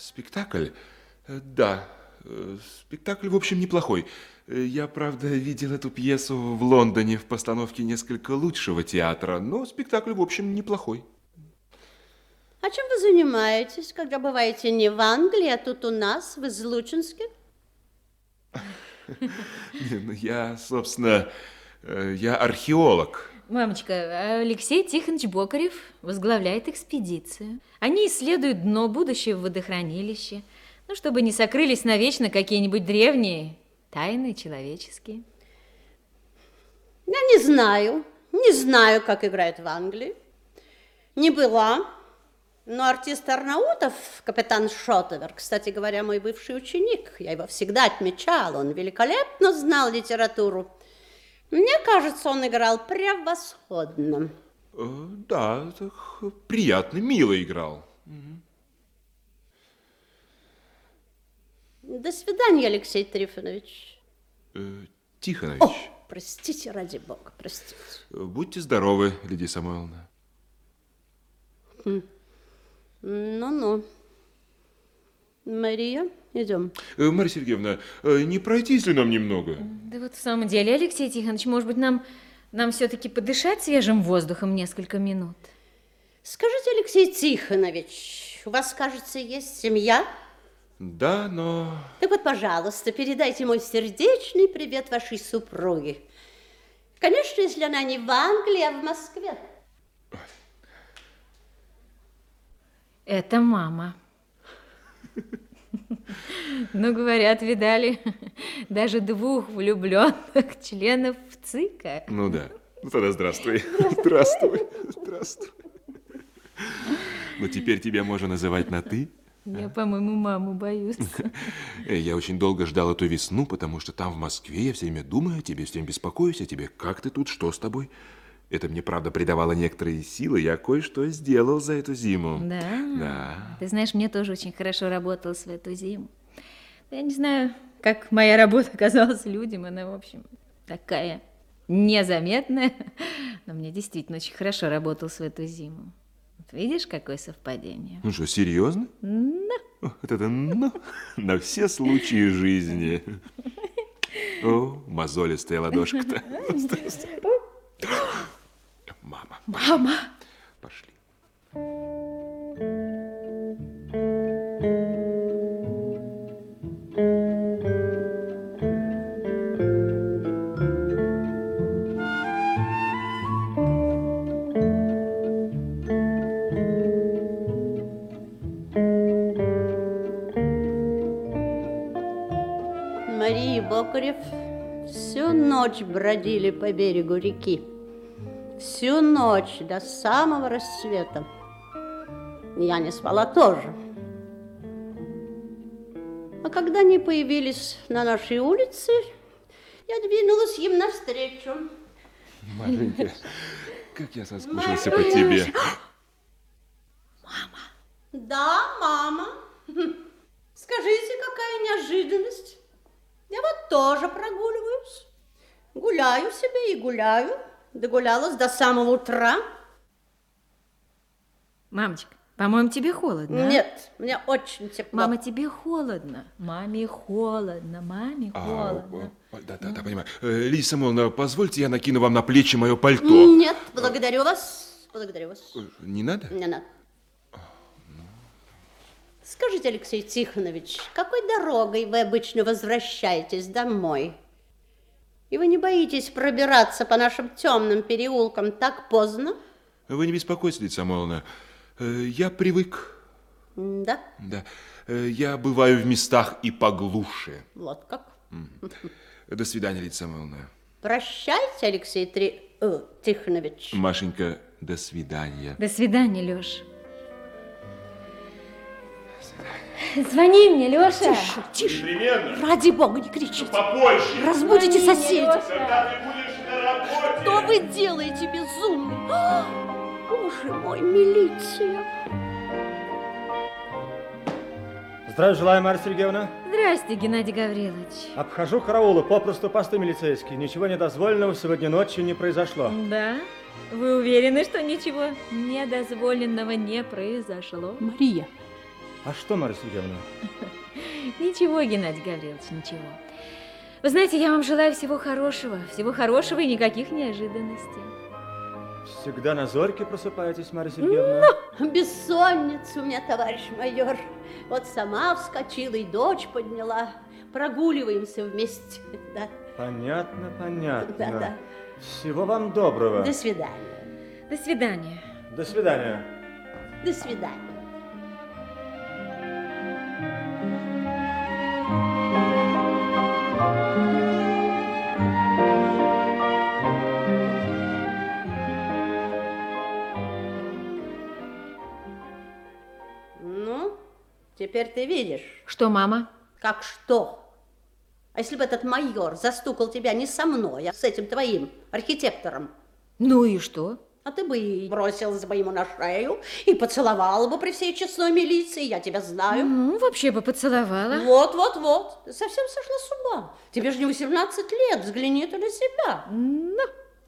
Спектакль? Э, Да, э, спектакль, в общем, неплохой. Э, Я, правда, видел эту пьесу в Лондоне в постановке несколько лучшего театра, но спектакль, в общем, неплохой. А чем вы занимаетесь, когда бываете не в Англии, а тут у нас, в Излучинске? Ну, Я, собственно, я археолог. Мамочка, Алексей Тихонович Бокарев возглавляет экспедицию. Они исследуют дно будущего водохранилища, ну, чтобы не сокрылись навечно какие-нибудь древние тайны человеческие. Я не знаю, не знаю, как играют в Англии. Не была, но артист Арнаутов, капитан Шотовер, кстати говоря, мой бывший ученик, я его всегда отмечала, он великолепно знал литературу. Мне кажется, он играл превосходно. Э, Да, так приятно, мило играл. До свидания, Алексей Трифонович. Э, Тихонович, О, простите, ради бога, простите. э, будьте здоровы, Лидия Самойловна. Ну-ну. Мария, идем. Марья Сергеевна, не пройтись ли нам немного? Да вот в самом деле, Алексей Тихонович, может быть, нам, нам все-таки подышать свежим воздухом несколько минут? Скажите, Алексей Тихонович, у вас, кажется, есть семья? Да, но... Так вот, пожалуйста, передайте мой сердечный привет вашей супруге. Конечно, если она не в Англии, а в Москве. Это мама. Ну, говорят, видали даже двух влюбленных членов ЦИКа. Ну да. Ну тогда здравствуй. Здравствуй. Здравствуй. Ну теперь тебя можно называть на «ты». Я, по-моему, маму боюсь. Э, Я очень долго ждал эту весну, потому что там, в Москве, я все время думаю о тебе, все время беспокоюсь о тебе. Как ты тут, что с тобой? Это мне, правда, придавало некоторые силы. Я кое-что сделал за эту зиму. Да? Да. Ты знаешь, мне тоже очень хорошо работалось в эту зиму. Я не знаю, как моя работа оказалась людям. Она, в общем, такая незаметная. Но мне действительно очень хорошо работалось в эту зиму. Вот видишь, какое совпадение? Ну что, серьезно? Да. Вот это ну, на все случаи жизни. О, мозолистая ладошка-то. Мама, пошли. Мария и Бокарев всю ночь бродили по берегу реки. Всю ночь до самого рассвета. Я не спала тоже. А когда они появились на нашей улице, я двинулась им навстречу. Маленькая, как я соскучился по тебе. Да, мама. Скажите, какая неожиданность. Я вот тоже прогуливаюсь. Гуляю себе и гуляю. Догулялась до самого утра. Мамочка, по-моему, тебе холодно. а? Нет, мне очень тепло. Мама, тебе холодно. Маме холодно, маме А, холодно. о, да, да, да, понимаю. Э, Лидия Самойловна, позвольте, я накину вам на плечи мое пальто. Нет, благодарю вас. Благодарю вас. Э, Не надо? Не надо. Скажите, Алексей Тихонович, какой дорогой вы обычно возвращаетесь домой? И вы не боитесь пробираться по нашим темным переулкам так поздно? Вы не беспокойтесь, Лидия Самойловна. Э, Я привык. Да, Да. Э, Я бываю в местах и поглуше. вот как. До свидания, Лидия Самойловна. Прощайте, Алексей Три... э, Тихонович. Машенька, до свидания. До свидания, Лёш. Звони мне, Лёша. Тише, Непременно. ради бога, не кричите. Попозже. Разбудите Звони соседей. Когда ты будешь на работе. Что вы делаете, безумный? А, Боже мой, милиция. Здравия желаю, Марья Сергеевна. Здрасте, Геннадий Гаврилович. Обхожу караулы, попросту посты милицейские. Ничего недозволенного сегодня ночью не произошло. Да? Вы уверены, что ничего недозволенного не произошло? Мария, А что, Марья Сергеевна? Ничего, Геннадий Гаврилович, ничего. Вы знаете, я вам желаю всего хорошего, всего хорошего и никаких неожиданностей. Всегда на зорьке просыпаетесь, Марья Сергеевна? Бессонница у меня, товарищ майор. Вот сама вскочила и дочь подняла. Прогуливаемся вместе. Да. Понятно, понятно. Да, да. Всего вам доброго. До свидания. До свидания. До свидания. До свидания. Теперь ты видишь, Что, мама? как что. А если бы этот майор застукал тебя не со мной, а с этим твоим архитектором, Ну и что? а ты бы и бросилась бы ему на шею и поцеловала бы при всей честной милиции, я тебя знаю. Ну, вообще бы поцеловала. Вот, вот, вот, ты совсем сошла с ума. Тебе же не 18 лет, взгляни ты на себя. Ну,